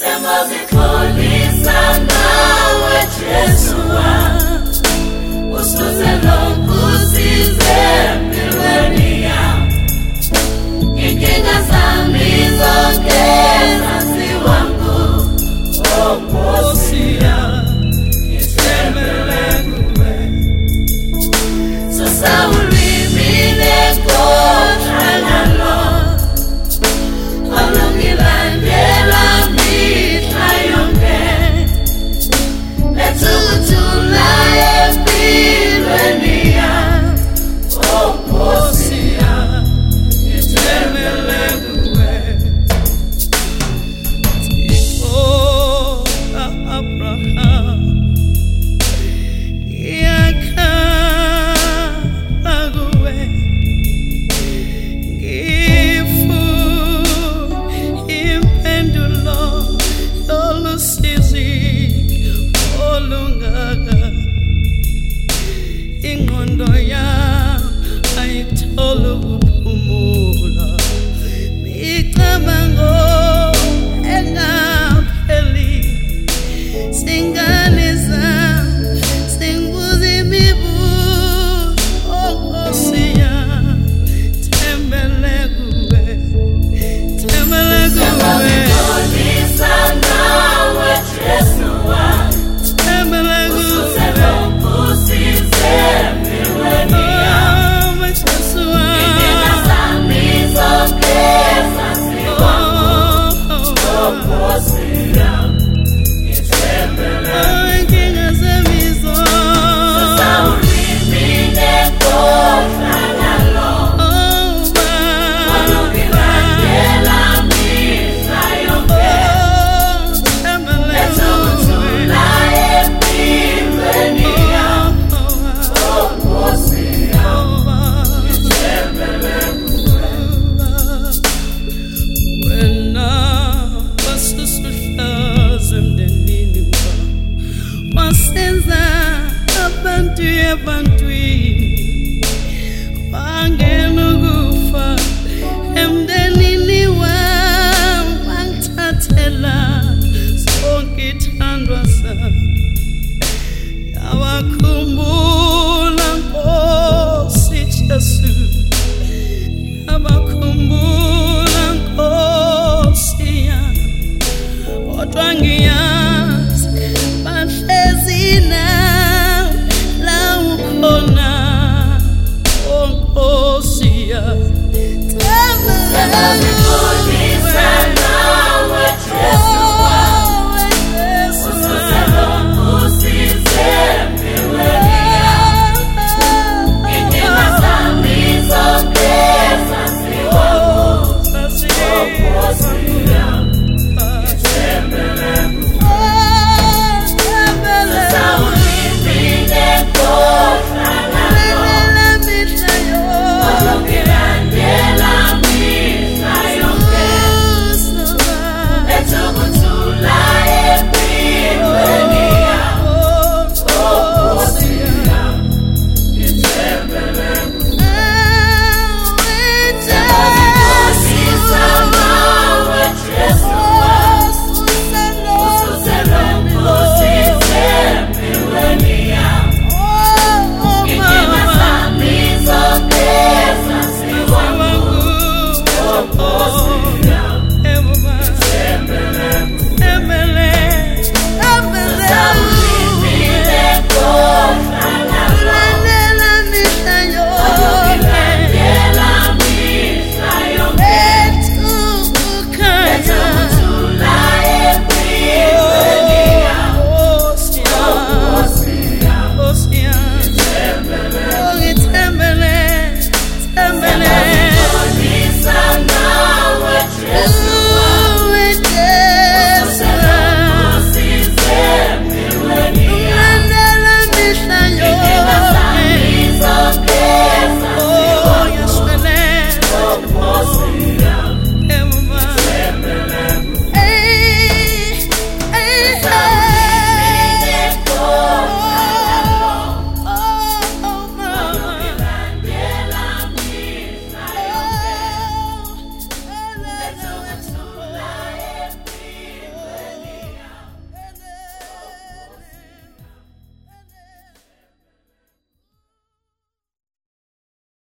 Sema zikoli sana wetu Yesu wa. Usuze longu size all of heaven to